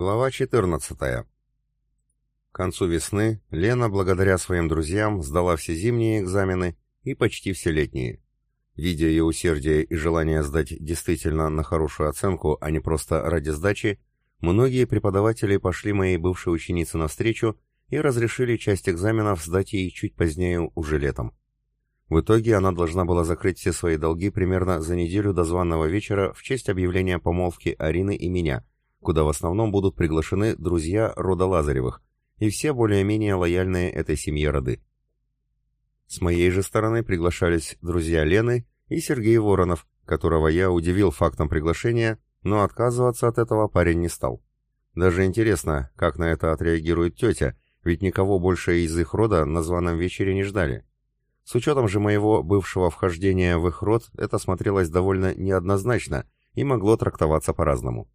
Глава 14. К концу весны Лена, благодаря своим друзьям, сдала все зимние экзамены и почти все летние. Видя ее усердие и желание сдать действительно на хорошую оценку, а не просто ради сдачи, многие преподаватели пошли моей бывшей ученице навстречу и разрешили часть экзаменов сдать ей чуть позднее, уже летом. В итоге она должна была закрыть все свои долги примерно за неделю до званого вечера в честь объявления помолвки Арины и меня – куда в основном будут приглашены друзья рода Лазаревых и все более-менее лояльные этой семье роды. С моей же стороны приглашались друзья Лены и Сергей Воронов, которого я удивил фактом приглашения, но отказываться от этого парень не стал. Даже интересно, как на это отреагирует тетя, ведь никого больше из их рода на званом вечере не ждали. С учетом же моего бывшего вхождения в их род, это смотрелось довольно неоднозначно и могло трактоваться по-разному.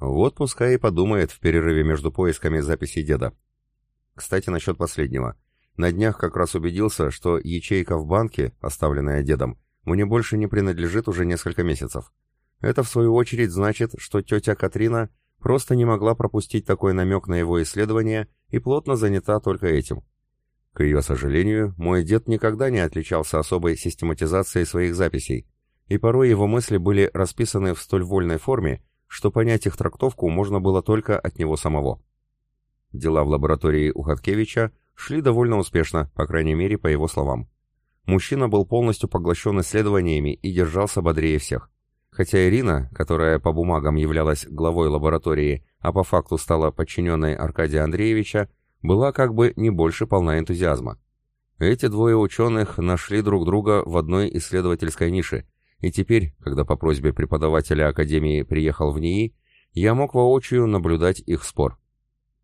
Вот пускай и подумает в перерыве между поисками записей деда. Кстати, насчет последнего. На днях как раз убедился, что ячейка в банке, оставленная дедом, мне больше не принадлежит уже несколько месяцев. Это, в свою очередь, значит, что тетя Катрина просто не могла пропустить такой намек на его исследование и плотно занята только этим. К ее сожалению, мой дед никогда не отличался особой систематизацией своих записей, и порой его мысли были расписаны в столь вольной форме, что понять их трактовку можно было только от него самого. Дела в лаборатории у Хаткевича шли довольно успешно, по крайней мере, по его словам. Мужчина был полностью поглощен исследованиями и держался бодрее всех. Хотя Ирина, которая по бумагам являлась главой лаборатории, а по факту стала подчиненной Аркадия Андреевича, была как бы не больше полна энтузиазма. Эти двое ученых нашли друг друга в одной исследовательской нише – и теперь, когда по просьбе преподавателя Академии приехал в НИИ, я мог воочию наблюдать их спор.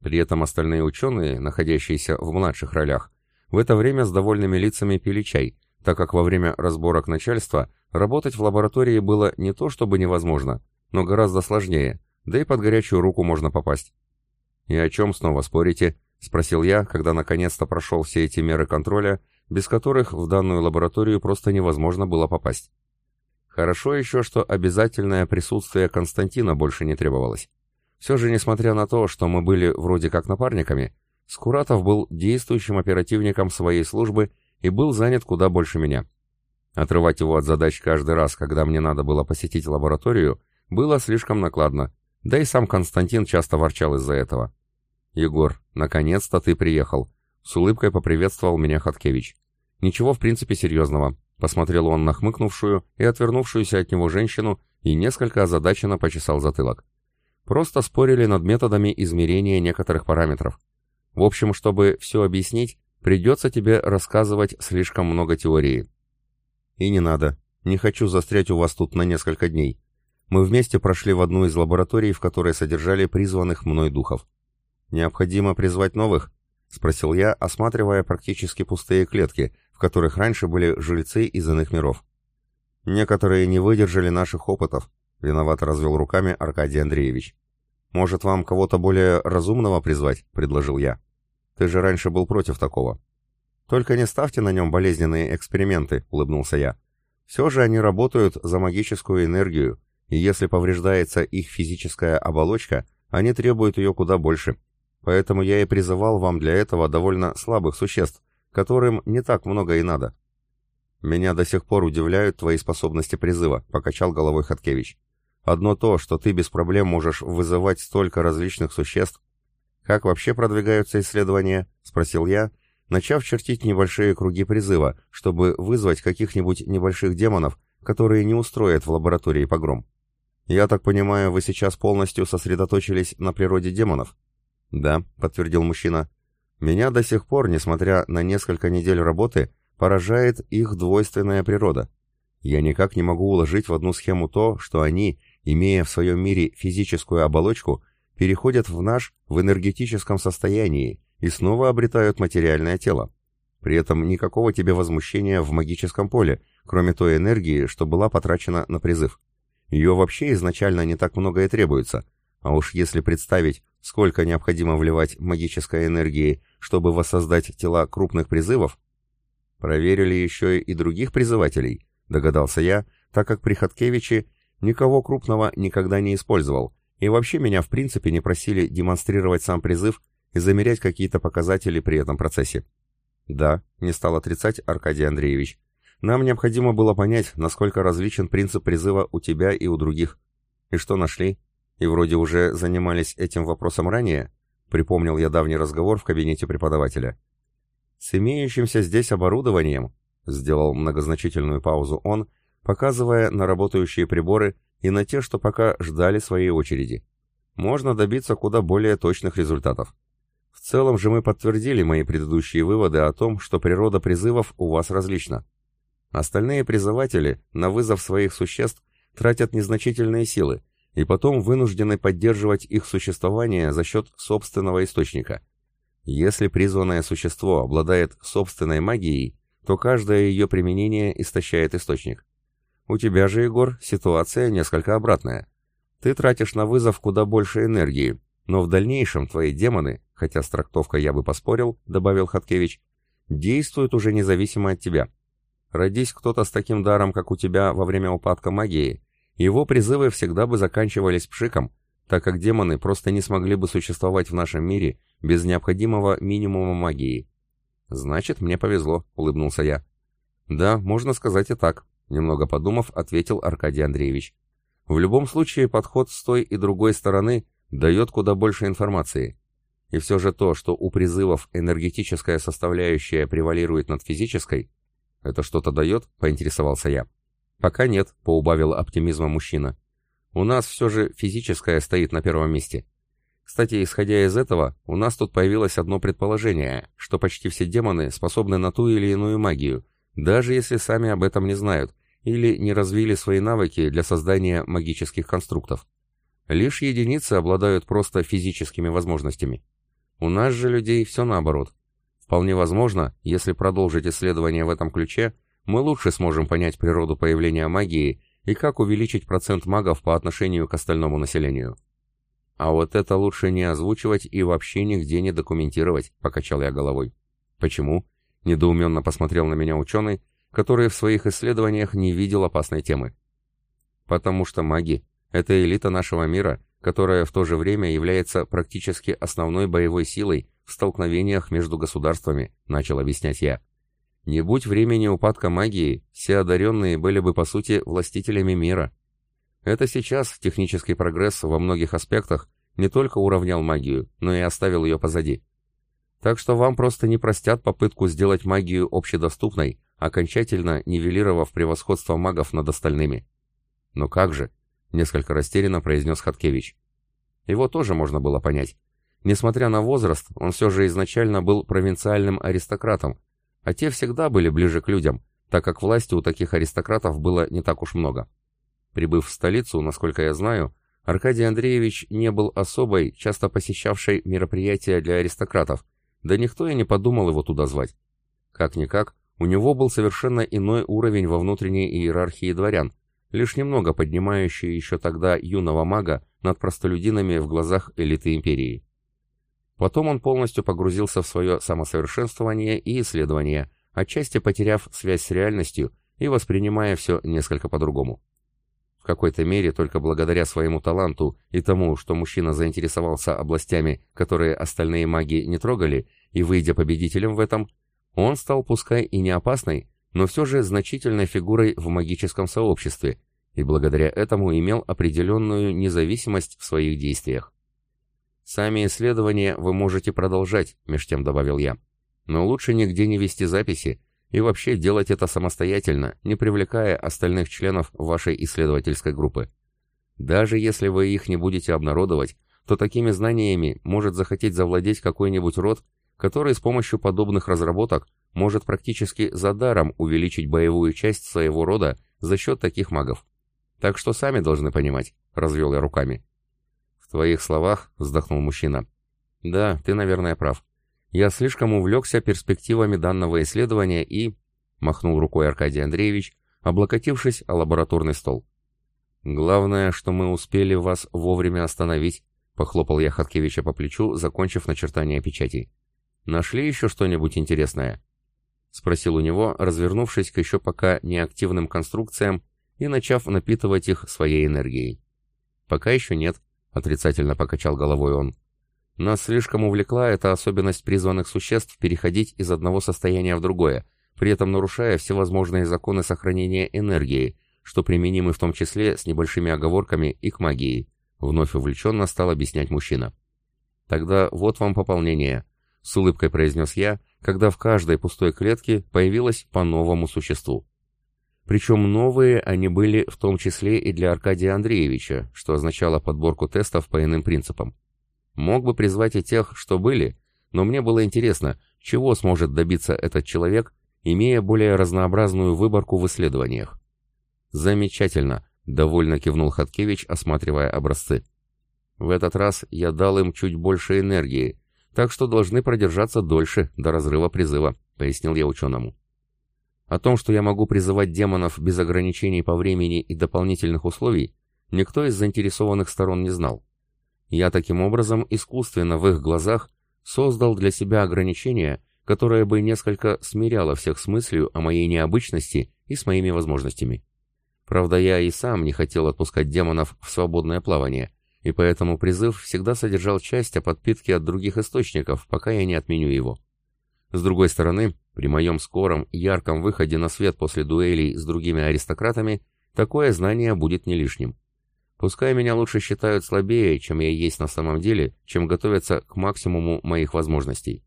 При этом остальные ученые, находящиеся в младших ролях, в это время с довольными лицами пили чай, так как во время разборок начальства работать в лаборатории было не то чтобы невозможно, но гораздо сложнее, да и под горячую руку можно попасть. «И о чем снова спорите?» — спросил я, когда наконец-то прошел все эти меры контроля, без которых в данную лабораторию просто невозможно было попасть. Хорошо еще, что обязательное присутствие Константина больше не требовалось. Все же, несмотря на то, что мы были вроде как напарниками, Скуратов был действующим оперативником своей службы и был занят куда больше меня. Отрывать его от задач каждый раз, когда мне надо было посетить лабораторию, было слишком накладно, да и сам Константин часто ворчал из-за этого. «Егор, наконец-то ты приехал», — с улыбкой поприветствовал меня Хаткевич. «Ничего в принципе серьезного. Посмотрел он на хмыкнувшую и отвернувшуюся от него женщину и несколько озадаченно почесал затылок. Просто спорили над методами измерения некоторых параметров. В общем, чтобы все объяснить, придется тебе рассказывать слишком много теории. И не надо. Не хочу застрять у вас тут на несколько дней. Мы вместе прошли в одну из лабораторий, в которой содержали призванных мной духов. Необходимо призвать новых? — спросил я, осматривая практически пустые клетки, в которых раньше были жильцы из иных миров. «Некоторые не выдержали наших опытов», — виновато развел руками Аркадий Андреевич. «Может, вам кого-то более разумного призвать?» — предложил я. «Ты же раньше был против такого». «Только не ставьте на нем болезненные эксперименты», — улыбнулся я. «Все же они работают за магическую энергию, и если повреждается их физическая оболочка, они требуют ее куда больше. Поэтому я и призывал вам для этого довольно слабых существ, которым не так много и надо. Меня до сих пор удивляют твои способности призыва, покачал головой Хаткевич. Одно то, что ты без проблем можешь вызывать столько различных существ. Как вообще продвигаются исследования? спросил я, начав чертить небольшие круги призыва, чтобы вызвать каких-нибудь небольших демонов, которые не устроят в лаборатории погром. Я так понимаю, вы сейчас полностью сосредоточились на природе демонов? «Да», — подтвердил мужчина. «Меня до сих пор, несмотря на несколько недель работы, поражает их двойственная природа. Я никак не могу уложить в одну схему то, что они, имея в своем мире физическую оболочку, переходят в наш в энергетическом состоянии и снова обретают материальное тело. При этом никакого тебе возмущения в магическом поле, кроме той энергии, что была потрачена на призыв. Ее вообще изначально не так много и требуется, а уж если представить, сколько необходимо вливать магической энергии, чтобы воссоздать тела крупных призывов, проверили еще и других призывателей, догадался я, так как при Хаткевиче никого крупного никогда не использовал, И вообще меня в принципе не просили демонстрировать сам призыв и замерять какие-то показатели при этом процессе. Да, не стал отрицать Аркадий Андреевич. Нам необходимо было понять, насколько различен принцип призыва у тебя и у других. И что нашли? И вроде уже занимались этим вопросом ранее? Припомнил я давний разговор в кабинете преподавателя. С имеющимся здесь оборудованием, сделал многозначительную паузу он, показывая на работающие приборы и на те, что пока ждали своей очереди. Можно добиться куда более точных результатов. В целом же мы подтвердили мои предыдущие выводы о том, что природа призывов у вас различна. Остальные призыватели на вызов своих существ тратят незначительные силы, и потом вынуждены поддерживать их существование за счет собственного источника. Если призванное существо обладает собственной магией, то каждое ее применение истощает источник. У тебя же, Егор, ситуация несколько обратная. Ты тратишь на вызов куда больше энергии, но в дальнейшем твои демоны, хотя с трактовкой я бы поспорил, добавил Хаткевич, действуют уже независимо от тебя. Родись кто-то с таким даром, как у тебя во время упадка магии, его призывы всегда бы заканчивались пшиком, так как демоны просто не смогли бы существовать в нашем мире без необходимого минимума магии. «Значит, мне повезло», — улыбнулся я. «Да, можно сказать и так», — немного подумав, ответил Аркадий Андреевич. «В любом случае, подход с той и другой стороны дает куда больше информации. И все же то, что у призывов энергетическая составляющая превалирует над физической, это что-то дает?» — поинтересовался я. «Пока нет», — поубавил оптимизма мужчина. «У нас все же физическое стоит на первом месте. Кстати, исходя из этого, у нас тут появилось одно предположение, что почти все демоны способны на ту или иную магию, даже если сами об этом не знают, или не развили свои навыки для создания магических конструктов. Лишь единицы обладают просто физическими возможностями. У нас же людей все наоборот. Вполне возможно, если продолжить исследования в этом ключе, мы лучше сможем понять природу появления магии и как увеличить процент магов по отношению к остальному населению. А вот это лучше не озвучивать и вообще нигде не документировать, покачал я головой. Почему? Недоуменно посмотрел на меня ученый, который в своих исследованиях не видел опасной темы. Потому что маги — это элита нашего мира, которая в то же время является практически основной боевой силой в столкновениях между государствами, начал объяснять я. Не будь времени упадка магии, все одаренные были бы по сути властителями мира. Это сейчас технический прогресс во многих аспектах не только уравнял магию, но и оставил ее позади. Так что вам просто не простят попытку сделать магию общедоступной, окончательно нивелировав превосходство магов над остальными. «Но как же?» — несколько растерянно произнес Хаткевич. Его тоже можно было понять. Несмотря на возраст, он все же изначально был провинциальным аристократом, а те всегда были ближе к людям, так как власти у таких аристократов было не так уж много. Прибыв в столицу, насколько я знаю, Аркадий Андреевич не был особой, часто посещавшей мероприятия для аристократов, да никто и не подумал его туда звать. Как-никак, у него был совершенно иной уровень во внутренней иерархии дворян, лишь немного поднимающий еще тогда юного мага над простолюдинами в глазах элиты империи. Потом он полностью погрузился в свое самосовершенствование и исследование, отчасти потеряв связь с реальностью и воспринимая все несколько по-другому. В какой-то мере только благодаря своему таланту и тому, что мужчина заинтересовался областями, которые остальные маги не трогали, и выйдя победителем в этом, он стал пускай и не опасной, но все же значительной фигурой в магическом сообществе, и благодаря этому имел определенную независимость в своих действиях. Сами исследования вы можете продолжать, меж тем добавил я. Но лучше нигде не вести записи и вообще делать это самостоятельно, не привлекая остальных членов вашей исследовательской группы. Даже если вы их не будете обнародовать, то такими знаниями может захотеть завладеть какой-нибудь род, который с помощью подобных разработок может практически за даром увеличить боевую часть своего рода за счет таких магов. Так что сами должны понимать, развел я руками. «В твоих словах», — вздохнул мужчина. «Да, ты, наверное, прав. Я слишком увлекся перспективами данного исследования и...» — махнул рукой Аркадий Андреевич, облокотившись о лабораторный стол. «Главное, что мы успели вас вовремя остановить», — похлопал я Хаткевича по плечу, закончив начертание печати. «Нашли еще что-нибудь интересное?» — спросил у него, развернувшись к еще пока неактивным конструкциям и начав напитывать их своей энергией. «Пока еще нет», отрицательно покачал головой он. Нас слишком увлекла эта особенность призванных существ переходить из одного состояния в другое, при этом нарушая всевозможные законы сохранения энергии, что применимы в том числе с небольшими оговорками и к магии, вновь увлеченно стал объяснять мужчина. Тогда вот вам пополнение, с улыбкой произнес я, когда в каждой пустой клетке появилось по новому существу. Причем новые они были в том числе и для Аркадия Андреевича, что означало подборку тестов по иным принципам. Мог бы призвать и тех, что были, но мне было интересно, чего сможет добиться этот человек, имея более разнообразную выборку в исследованиях. «Замечательно», — довольно кивнул Хаткевич, осматривая образцы. «В этот раз я дал им чуть больше энергии, так что должны продержаться дольше, до разрыва призыва», — пояснил я ученому. О том, что я могу призывать демонов без ограничений по времени и дополнительных условий, никто из заинтересованных сторон не знал. Я таким образом искусственно в их глазах создал для себя ограничение, которое бы несколько смиряло всех с мыслью о моей необычности и с моими возможностями. Правда, я и сам не хотел отпускать демонов в свободное плавание, и поэтому призыв всегда содержал часть о подпитке от других источников, пока я не отменю его. С другой стороны, при моем скором, ярком выходе на свет после дуэлей с другими аристократами, такое знание будет не лишним. Пускай меня лучше считают слабее, чем я есть на самом деле, чем готовятся к максимуму моих возможностей.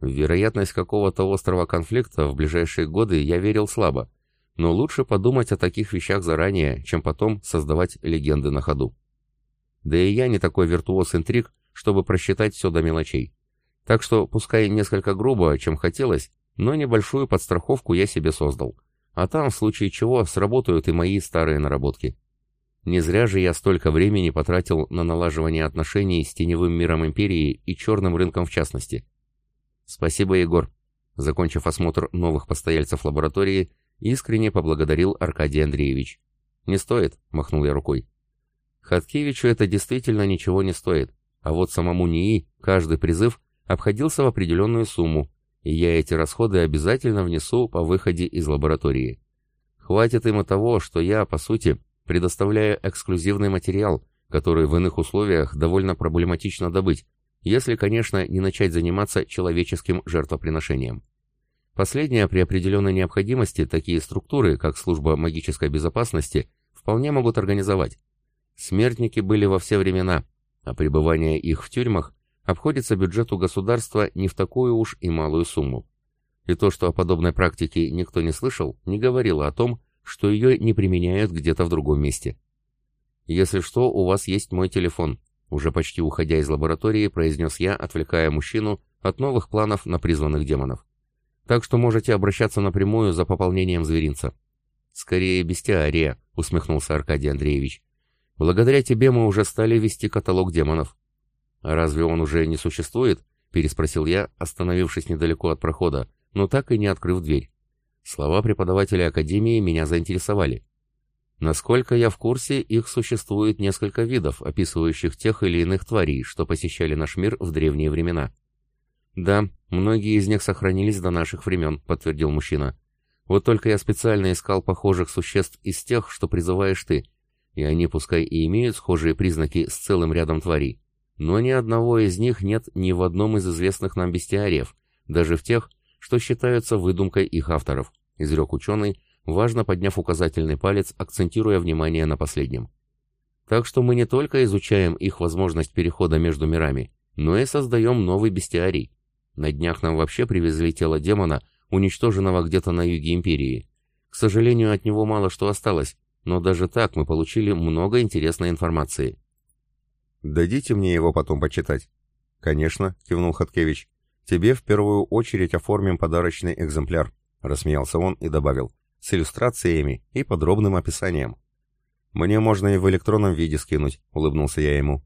Вероятность какого-то острого конфликта в ближайшие годы я верил слабо, но лучше подумать о таких вещах заранее, чем потом создавать легенды на ходу. Да и я не такой виртуоз интриг, чтобы просчитать все до мелочей. Так что, пускай несколько грубо, чем хотелось, но небольшую подстраховку я себе создал. А там, в случае чего, сработают и мои старые наработки. Не зря же я столько времени потратил на налаживание отношений с теневым миром Империи и черным рынком в частности. Спасибо, Егор. Закончив осмотр новых постояльцев лаборатории, искренне поблагодарил Аркадий Андреевич. «Не стоит», — махнул я рукой. Хаткевичу это действительно ничего не стоит, а вот самому НИИ каждый призыв обходился в определенную сумму, и я эти расходы обязательно внесу по выходе из лаборатории. Хватит им и того, что я, по сути, предоставляя эксклюзивный материал, который в иных условиях довольно проблематично добыть, если, конечно, не начать заниматься человеческим жертвоприношением. Последнее при определенной необходимости такие структуры, как служба магической безопасности, вполне могут организовать. Смертники были во все времена, а пребывание их в тюрьмах обходится бюджету государства не в такую уж и малую сумму. И то, что о подобной практике никто не слышал, не говорило о том, что ее не применяют где-то в другом месте. «Если что, у вас есть мой телефон», уже почти уходя из лаборатории, произнес я, отвлекая мужчину от новых планов на призванных демонов. «Так что можете обращаться напрямую за пополнением зверинца». «Скорее бестиария», — усмехнулся Аркадий Андреевич. «Благодаря тебе мы уже стали вести каталог демонов». «А разве он уже не существует?» — переспросил я, остановившись недалеко от прохода, но так и не открыв дверь. Слова преподавателя Академии меня заинтересовали. Насколько я в курсе, их существует несколько видов, описывающих тех или иных тварей, что посещали наш мир в древние времена. «Да, многие из них сохранились до наших времен», — подтвердил мужчина. «Вот только я специально искал похожих существ из тех, что призываешь ты, и они пускай и имеют схожие признаки с целым рядом тварей, но ни одного из них нет ни в одном из известных нам бестиариев, даже в тех, что считаются выдумкой их авторов, изрек ученый, важно подняв указательный палец, акцентируя внимание на последнем. Так что мы не только изучаем их возможность перехода между мирами, но и создаем новый бестиарий. На днях нам вообще привезли тело демона, уничтоженного где-то на юге Империи. К сожалению, от него мало что осталось, но даже так мы получили много интересной информации. «Дадите мне его потом почитать?» «Конечно», — кивнул Хаткевич. «Тебе в первую очередь оформим подарочный экземпляр», — рассмеялся он и добавил, «с иллюстрациями и подробным описанием». «Мне можно и в электронном виде скинуть», — улыбнулся я ему.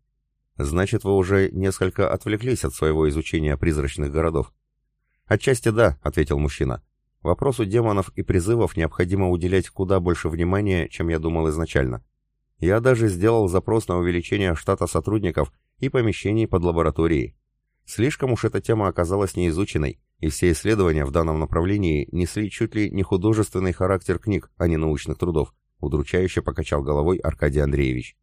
«Значит, вы уже несколько отвлеклись от своего изучения призрачных городов». «Отчасти да», — ответил мужчина. «Вопросу демонов и призывов необходимо уделять куда больше внимания, чем я думал изначально. Я даже сделал запрос на увеличение штата сотрудников и помещений под лабораторией. Слишком уж эта тема оказалась неизученной, и все исследования в данном направлении несли чуть ли не художественный характер книг, а не научных трудов, удручающе покачал головой Аркадий Андреевич.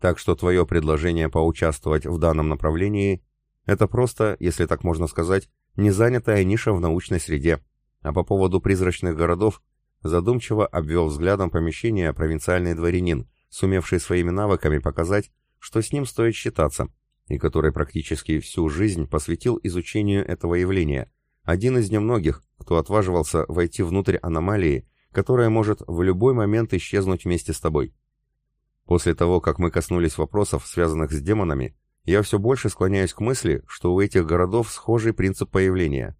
Так что твое предложение поучаствовать в данном направлении – это просто, если так можно сказать, незанятая ниша в научной среде. А по поводу призрачных городов задумчиво обвел взглядом помещение провинциальный дворянин, сумевший своими навыками показать, что с ним стоит считаться, и который практически всю жизнь посвятил изучению этого явления, один из немногих, кто отваживался войти внутрь аномалии, которая может в любой момент исчезнуть вместе с тобой. После того, как мы коснулись вопросов, связанных с демонами, я все больше склоняюсь к мысли, что у этих городов схожий принцип появления.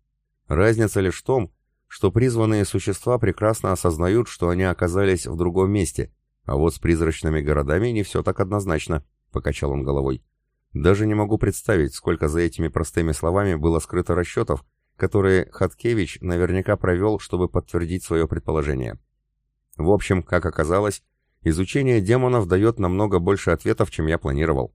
Разница лишь в том, что призванные существа прекрасно осознают, что они оказались в другом месте, а вот с призрачными городами не все так однозначно, — покачал он головой. Даже не могу представить, сколько за этими простыми словами было скрыто расчетов, которые Хаткевич наверняка провел, чтобы подтвердить свое предположение. В общем, как оказалось, изучение демонов дает намного больше ответов, чем я планировал.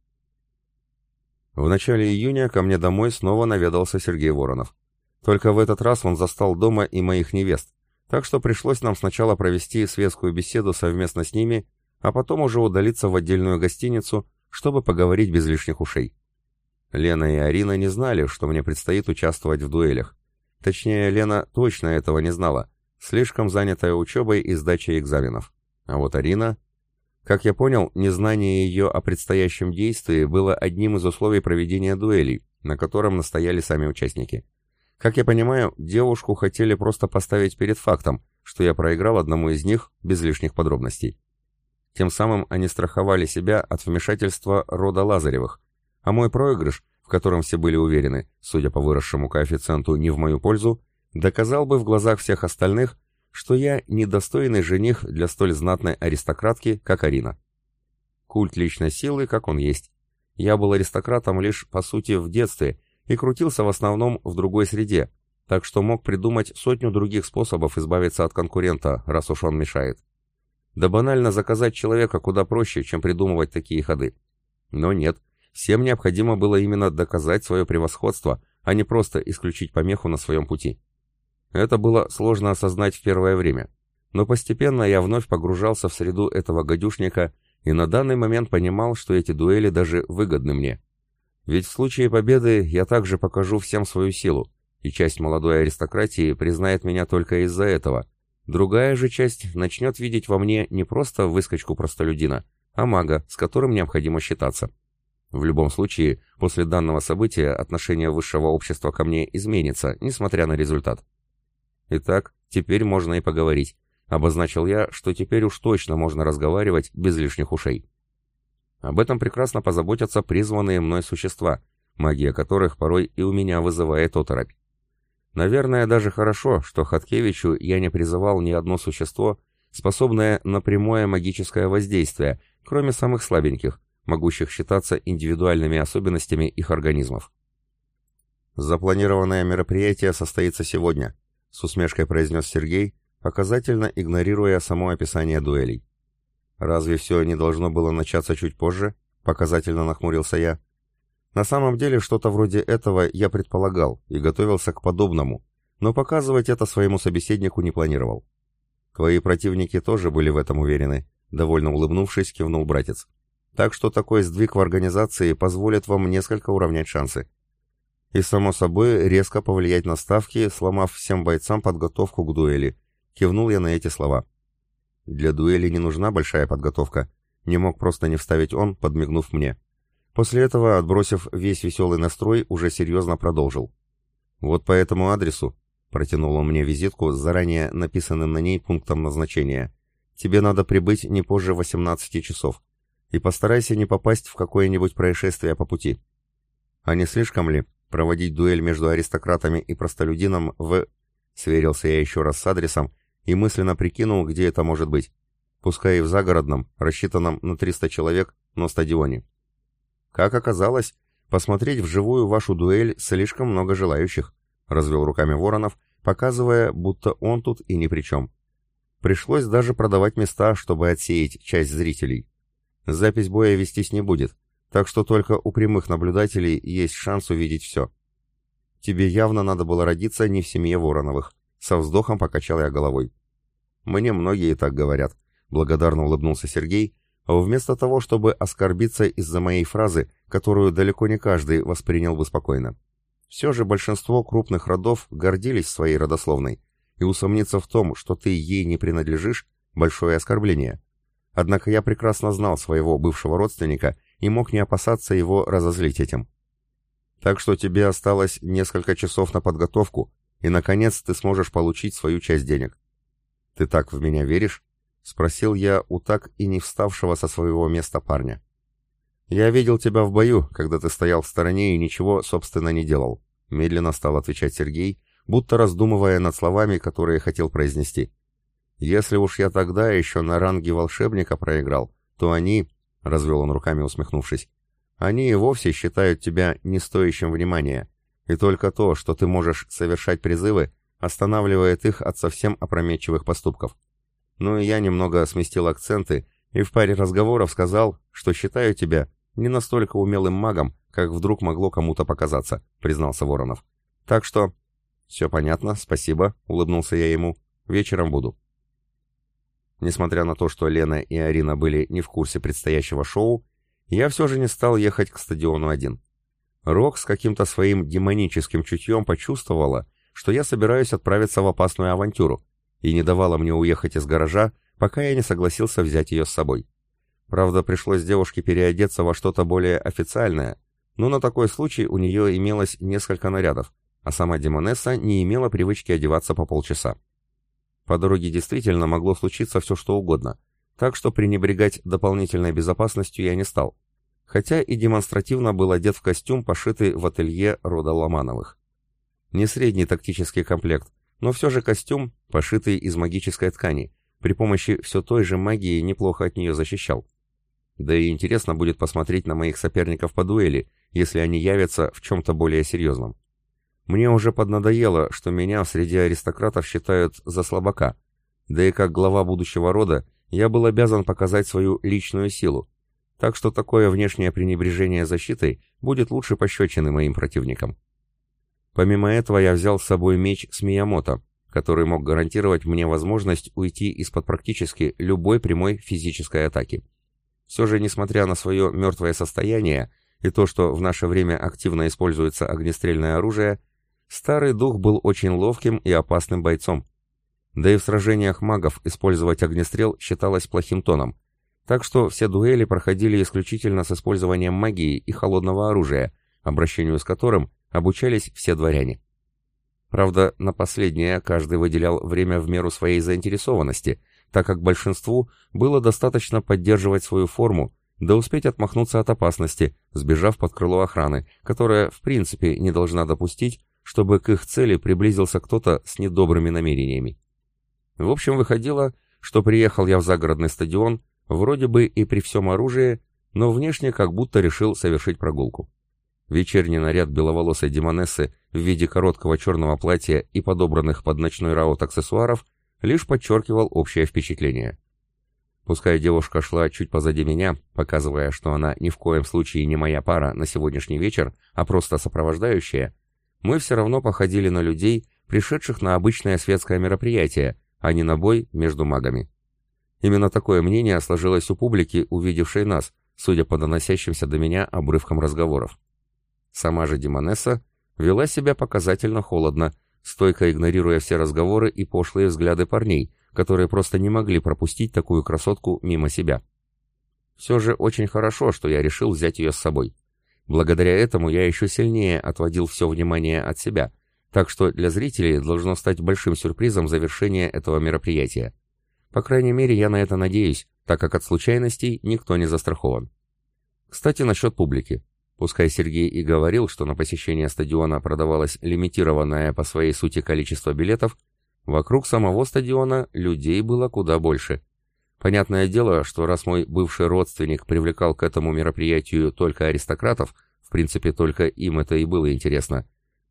В начале июня ко мне домой снова наведался Сергей Воронов. Только в этот раз он застал дома и моих невест, так что пришлось нам сначала провести светскую беседу совместно с ними, а потом уже удалиться в отдельную гостиницу, чтобы поговорить без лишних ушей. Лена и Арина не знали, что мне предстоит участвовать в дуэлях. Точнее, Лена точно этого не знала, слишком занятая учебой и сдачей экзаменов. А вот Арина... Как я понял, незнание ее о предстоящем действии было одним из условий проведения дуэлей, на котором настояли сами участники. Как я понимаю, девушку хотели просто поставить перед фактом, что я проиграл одному из них без лишних подробностей. Тем самым они страховали себя от вмешательства рода Лазаревых, а мой проигрыш, в котором все были уверены, судя по выросшему коэффициенту не в мою пользу, доказал бы в глазах всех остальных, что я недостойный жених для столь знатной аристократки, как Арина. Культ личной силы, как он есть. Я был аристократом лишь, по сути, в детстве и крутился в основном в другой среде, так что мог придумать сотню других способов избавиться от конкурента, раз уж он мешает. Да банально заказать человека куда проще, чем придумывать такие ходы. Но нет, Всем необходимо было именно доказать свое превосходство, а не просто исключить помеху на своем пути. Это было сложно осознать в первое время, но постепенно я вновь погружался в среду этого гадюшника и на данный момент понимал, что эти дуэли даже выгодны мне. Ведь в случае победы я также покажу всем свою силу, и часть молодой аристократии признает меня только из-за этого. Другая же часть начнет видеть во мне не просто выскочку простолюдина, а мага, с которым необходимо считаться. В любом случае, после данного события отношение высшего общества ко мне изменится, несмотря на результат. Итак, теперь можно и поговорить. Обозначил я, что теперь уж точно можно разговаривать без лишних ушей. Об этом прекрасно позаботятся призванные мной существа, магия которых порой и у меня вызывает оторопь. Наверное, даже хорошо, что Хаткевичу я не призывал ни одно существо, способное на прямое магическое воздействие, кроме самых слабеньких, могущих считаться индивидуальными особенностями их организмов. «Запланированное мероприятие состоится сегодня», — с усмешкой произнес Сергей, показательно игнорируя само описание дуэлей. «Разве все не должно было начаться чуть позже?» — показательно нахмурился я. «На самом деле что-то вроде этого я предполагал и готовился к подобному, но показывать это своему собеседнику не планировал. Твои противники тоже были в этом уверены», — довольно улыбнувшись, кивнул братец. Так что такой сдвиг в организации позволит вам несколько уравнять шансы. И, само собой, резко повлиять на ставки, сломав всем бойцам подготовку к дуэли. Кивнул я на эти слова. Для дуэли не нужна большая подготовка. Не мог просто не вставить он, подмигнув мне. После этого, отбросив весь веселый настрой, уже серьезно продолжил. «Вот по этому адресу», — протянул он мне визитку с заранее написанным на ней пунктом назначения, «тебе надо прибыть не позже 18 часов и постарайся не попасть в какое-нибудь происшествие по пути. А не слишком ли проводить дуэль между аристократами и простолюдином в... Сверился я еще раз с адресом и мысленно прикинул, где это может быть. Пускай и в загородном, рассчитанном на 300 человек, но стадионе. Как оказалось, посмотреть вживую вашу дуэль слишком много желающих, развел руками Воронов, показывая, будто он тут и ни при чем. Пришлось даже продавать места, чтобы отсеять часть зрителей. Запись боя вестись не будет, так что только у прямых наблюдателей есть шанс увидеть все. Тебе явно надо было родиться не в семье Вороновых. Со вздохом покачал я головой. Мне многие так говорят. Благодарно улыбнулся Сергей, а вместо того, чтобы оскорбиться из-за моей фразы, которую далеко не каждый воспринял бы спокойно. Все же большинство крупных родов гордились своей родословной, и усомниться в том, что ты ей не принадлежишь, большое оскорбление. Однако я прекрасно знал своего бывшего родственника и мог не опасаться его разозлить этим. Так что тебе осталось несколько часов на подготовку, и, наконец, ты сможешь получить свою часть денег. Ты так в меня веришь? — спросил я у так и не вставшего со своего места парня. «Я видел тебя в бою, когда ты стоял в стороне и ничего, собственно, не делал», — медленно стал отвечать Сергей, будто раздумывая над словами, которые хотел произнести. «Если уж я тогда еще на ранге волшебника проиграл, то они...» — развел он руками, усмехнувшись. «Они и вовсе считают тебя не стоящим внимания, и только то, что ты можешь совершать призывы, останавливает их от совсем опрометчивых поступков. Ну и я немного сместил акценты и в паре разговоров сказал, что считаю тебя не настолько умелым магом, как вдруг могло кому-то показаться, признался Воронов. Так что... Все понятно, спасибо, улыбнулся я ему. Вечером буду. Несмотря на то, что Лена и Арина были не в курсе предстоящего шоу, я все же не стал ехать к стадиону один. Рок с каким-то своим демоническим чутьем почувствовала, что я собираюсь отправиться в опасную авантюру, и не давала мне уехать из гаража, пока я не согласился взять ее с собой. Правда, пришлось девушке переодеться во что-то более официальное, но на такой случай у нее имелось несколько нарядов, а сама Демонесса не имела привычки одеваться по полчаса. По дороге действительно могло случиться все что угодно, так что пренебрегать дополнительной безопасностью я не стал, хотя и демонстративно был одет в костюм, пошитый в ателье рода Ломановых. Не средний тактический комплект, но все же костюм, пошитый из магической ткани, при помощи все той же магии неплохо от нее защищал. Да и интересно будет посмотреть на моих соперников по дуэли, если они явятся в чем-то более серьезном. Мне уже поднадоело, что меня среди аристократов считают за слабака, да и как глава будущего рода я был обязан показать свою личную силу, так что такое внешнее пренебрежение защитой будет лучше пощечины моим противникам. Помимо этого я взял с собой меч с Миямото, который мог гарантировать мне возможность уйти из-под практически любой прямой физической атаки. Все же, несмотря на свое мертвое состояние и то, что в наше время активно используется огнестрельное оружие, старый дух был очень ловким и опасным бойцом. Да и в сражениях магов использовать огнестрел считалось плохим тоном, так что все дуэли проходили исключительно с использованием магии и холодного оружия, обращению с которым обучались все дворяне. Правда, на последнее каждый выделял время в меру своей заинтересованности, так как большинству было достаточно поддерживать свою форму, да успеть отмахнуться от опасности, сбежав под крыло охраны, которая в принципе не должна допустить, чтобы к их цели приблизился кто-то с недобрыми намерениями. В общем, выходило, что приехал я в загородный стадион, вроде бы и при всем оружии, но внешне как будто решил совершить прогулку. Вечерний наряд беловолосой демонессы в виде короткого черного платья и подобранных под ночной раут аксессуаров лишь подчеркивал общее впечатление. Пускай девушка шла чуть позади меня, показывая, что она ни в коем случае не моя пара на сегодняшний вечер, а просто сопровождающая, мы все равно походили на людей, пришедших на обычное светское мероприятие, а не на бой между магами. Именно такое мнение сложилось у публики, увидевшей нас, судя по доносящимся до меня обрывкам разговоров. Сама же Демонесса вела себя показательно холодно, стойко игнорируя все разговоры и пошлые взгляды парней, которые просто не могли пропустить такую красотку мимо себя. Все же очень хорошо, что я решил взять ее с собой. Благодаря этому я еще сильнее отводил все внимание от себя, так что для зрителей должно стать большим сюрпризом завершение этого мероприятия. По крайней мере, я на это надеюсь, так как от случайностей никто не застрахован. Кстати, насчет публики. Пускай Сергей и говорил, что на посещение стадиона продавалось лимитированное по своей сути количество билетов, вокруг самого стадиона людей было куда больше. Понятное дело, что раз мой бывший родственник привлекал к этому мероприятию только аристократов, в принципе только им это и было интересно,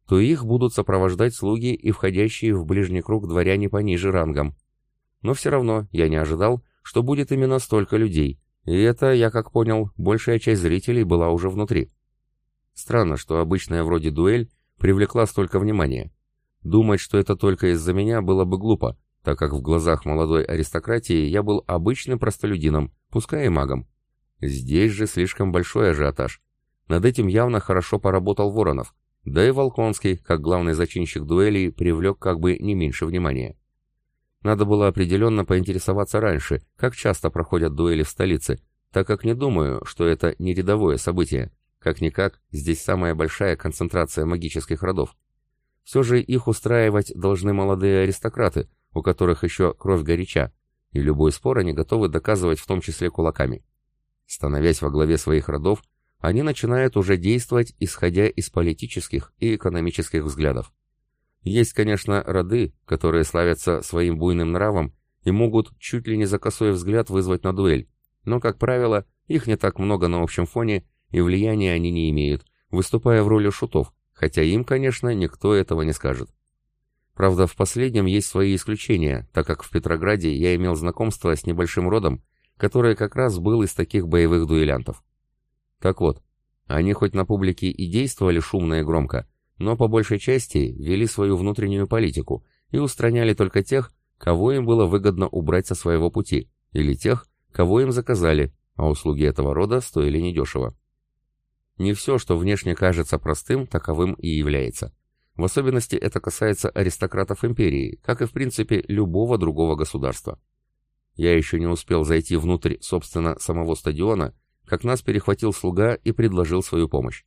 то их будут сопровождать слуги и входящие в ближний круг дворяне пониже рангом. Но все равно я не ожидал, что будет именно столько людей, и это, я как понял, большая часть зрителей была уже внутри. Странно, что обычная вроде дуэль привлекла столько внимания. Думать, что это только из-за меня, было бы глупо, так как в глазах молодой аристократии я был обычным простолюдином, пускай и магом. Здесь же слишком большой ажиотаж. Над этим явно хорошо поработал Воронов. Да и Волконский, как главный зачинщик дуэлей, привлек как бы не меньше внимания. Надо было определенно поинтересоваться раньше, как часто проходят дуэли в столице, так как не думаю, что это не рядовое событие. Как-никак, здесь самая большая концентрация магических родов. Все же их устраивать должны молодые аристократы, у которых еще кровь горяча, и любой спор они готовы доказывать в том числе кулаками. Становясь во главе своих родов, они начинают уже действовать, исходя из политических и экономических взглядов. Есть, конечно, роды, которые славятся своим буйным нравом и могут чуть ли не за косой взгляд вызвать на дуэль, но, как правило, их не так много на общем фоне, и влияния они не имеют, выступая в роли шутов, хотя им, конечно, никто этого не скажет. Правда, в последнем есть свои исключения, так как в Петрограде я имел знакомство с небольшим родом, который как раз был из таких боевых дуэлянтов. Так вот, они хоть на публике и действовали шумно и громко, но по большей части вели свою внутреннюю политику и устраняли только тех, кого им было выгодно убрать со своего пути, или тех, кого им заказали, а услуги этого рода стоили недешево. Не все, что внешне кажется простым, таковым и является. В особенности это касается аристократов империи, как и в принципе любого другого государства. Я еще не успел зайти внутрь, собственно, самого стадиона, как нас перехватил слуга и предложил свою помощь.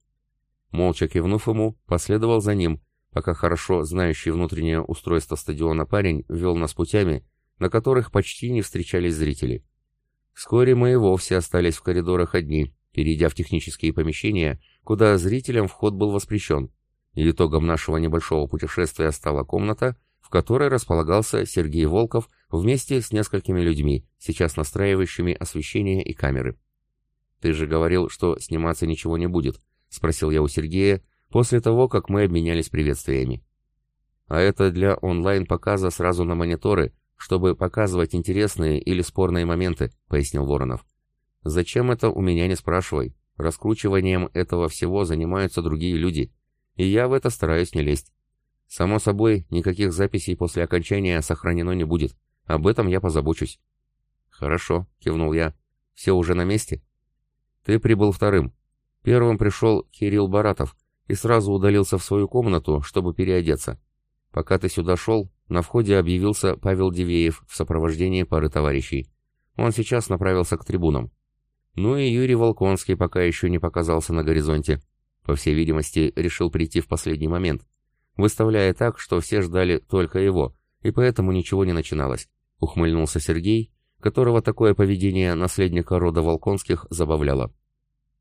Молча кивнув ему, последовал за ним, пока хорошо знающий внутреннее устройство стадиона парень вел нас путями, на которых почти не встречались зрители. Вскоре мы и вовсе остались в коридорах одни, перейдя в технические помещения, куда зрителям вход был воспрещен, и итогом нашего небольшого путешествия стала комната, в которой располагался Сергей Волков вместе с несколькими людьми, сейчас настраивающими освещение и камеры. «Ты же говорил, что сниматься ничего не будет», — спросил я у Сергея после того, как мы обменялись приветствиями. «А это для онлайн-показа сразу на мониторы, чтобы показывать интересные или спорные моменты», — пояснил Воронов. «Зачем это, у меня не спрашивай. Раскручиванием этого всего занимаются другие люди, и я в это стараюсь не лезть. Само собой, никаких записей после окончания сохранено не будет. Об этом я позабочусь». «Хорошо», — кивнул я. «Все уже на месте?» Ты прибыл вторым. Первым пришел Кирилл Баратов и сразу удалился в свою комнату, чтобы переодеться. Пока ты сюда шел, на входе объявился Павел Дивеев в сопровождении пары товарищей. Он сейчас направился к трибунам. Ну и Юрий Волконский пока еще не показался на горизонте. По всей видимости, решил прийти в последний момент, выставляя так, что все ждали только его, и поэтому ничего не начиналось. Ухмыльнулся Сергей которого такое поведение наследника рода Волконских забавляло.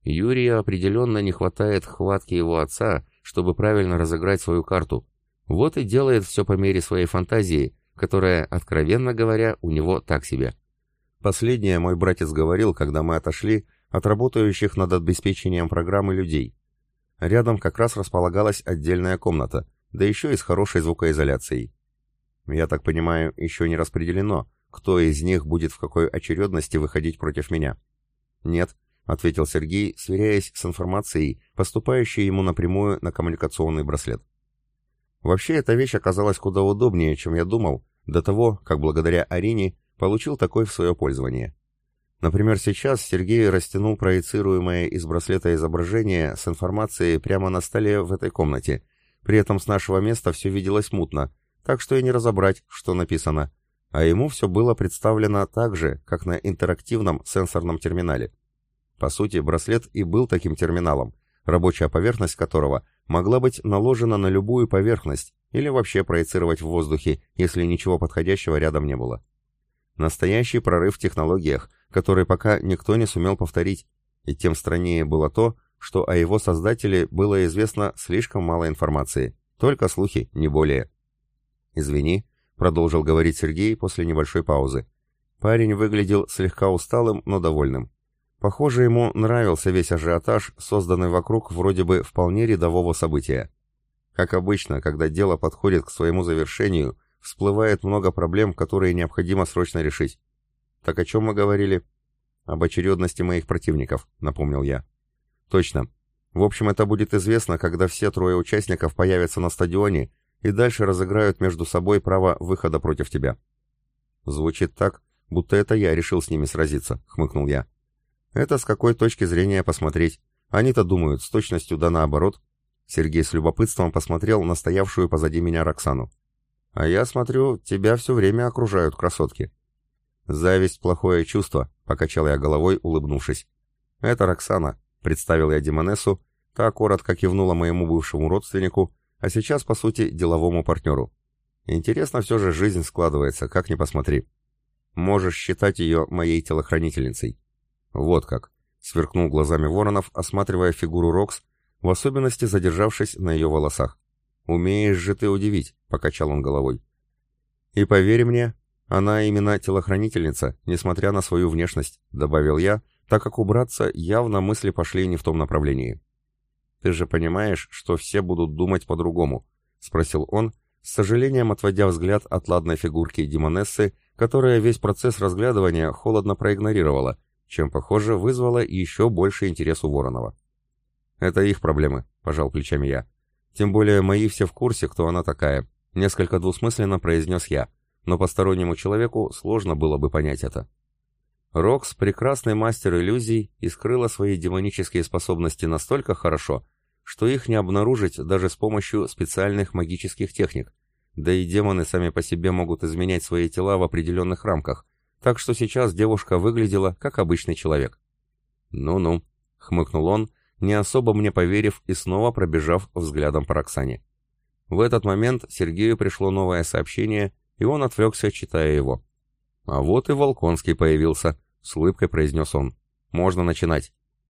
Юрия определенно не хватает хватки его отца, чтобы правильно разыграть свою карту. Вот и делает все по мере своей фантазии, которая, откровенно говоря, у него так себе. Последнее мой братец говорил, когда мы отошли от работающих над обеспечением программы людей. Рядом как раз располагалась отдельная комната, да еще и с хорошей звукоизоляцией. Я так понимаю, еще не распределено, кто из них будет в какой очередности выходить против меня. «Нет», — ответил Сергей, сверяясь с информацией, поступающей ему напрямую на коммуникационный браслет. Вообще, эта вещь оказалась куда удобнее, чем я думал, до того, как благодаря Арине получил такой в свое пользование. Например, сейчас Сергей растянул проецируемое из браслета изображение с информацией прямо на столе в этой комнате, при этом с нашего места все виделось мутно, так что и не разобрать, что написано а ему все было представлено так же, как на интерактивном сенсорном терминале. По сути, браслет и был таким терминалом, рабочая поверхность которого могла быть наложена на любую поверхность или вообще проецировать в воздухе, если ничего подходящего рядом не было. Настоящий прорыв в технологиях, который пока никто не сумел повторить, и тем страннее было то, что о его создателе было известно слишком мало информации, только слухи, не более. «Извини», продолжил говорить Сергей после небольшой паузы. Парень выглядел слегка усталым, но довольным. Похоже, ему нравился весь ажиотаж, созданный вокруг вроде бы вполне рядового события. Как обычно, когда дело подходит к своему завершению, всплывает много проблем, которые необходимо срочно решить. Так о чем мы говорили? Об очередности моих противников, напомнил я. Точно. В общем, это будет известно, когда все трое участников появятся на стадионе и дальше разыграют между собой право выхода против тебя. Звучит так, будто это я решил с ними сразиться», — хмыкнул я. «Это с какой точки зрения посмотреть? Они-то думают, с точностью да наоборот». Сергей с любопытством посмотрел на стоявшую позади меня Роксану. «А я смотрю, тебя все время окружают красотки». «Зависть — плохое чувство», — покачал я головой, улыбнувшись. «Это Роксана», — представил я Димонесу, та коротко кивнула моему бывшему родственнику, а сейчас, по сути, деловому партнеру. Интересно все же жизнь складывается, как ни посмотри. Можешь считать ее моей телохранительницей. Вот как. Сверкнул глазами Воронов, осматривая фигуру Рокс, в особенности задержавшись на ее волосах. «Умеешь же ты удивить», — покачал он головой. «И поверь мне, она именно телохранительница, несмотря на свою внешность», — добавил я, так как убраться явно мысли пошли не в том направлении. «Ты же понимаешь, что все будут думать по-другому?» — спросил он, с сожалением отводя взгляд от ладной фигурки Димонессы, которая весь процесс разглядывания холодно проигнорировала, чем, похоже, вызвало еще больше интерес у Воронова. «Это их проблемы», — пожал плечами я. «Тем более мои все в курсе, кто она такая», — несколько двусмысленно произнес я, но постороннему человеку сложно было бы понять это. Рокс — прекрасный мастер иллюзий и скрыла свои демонические способности настолько хорошо, что их не обнаружить даже с помощью специальных магических техник. Да и демоны сами по себе могут изменять свои тела в определенных рамках, так что сейчас девушка выглядела как обычный человек. «Ну-ну», — хмыкнул он, не особо мне поверив и снова пробежав взглядом по Роксане. В этот момент Сергею пришло новое сообщение, и он отвлекся, читая его. «А вот и Волконский появился», — с улыбкой произнес он. «Можно начинать».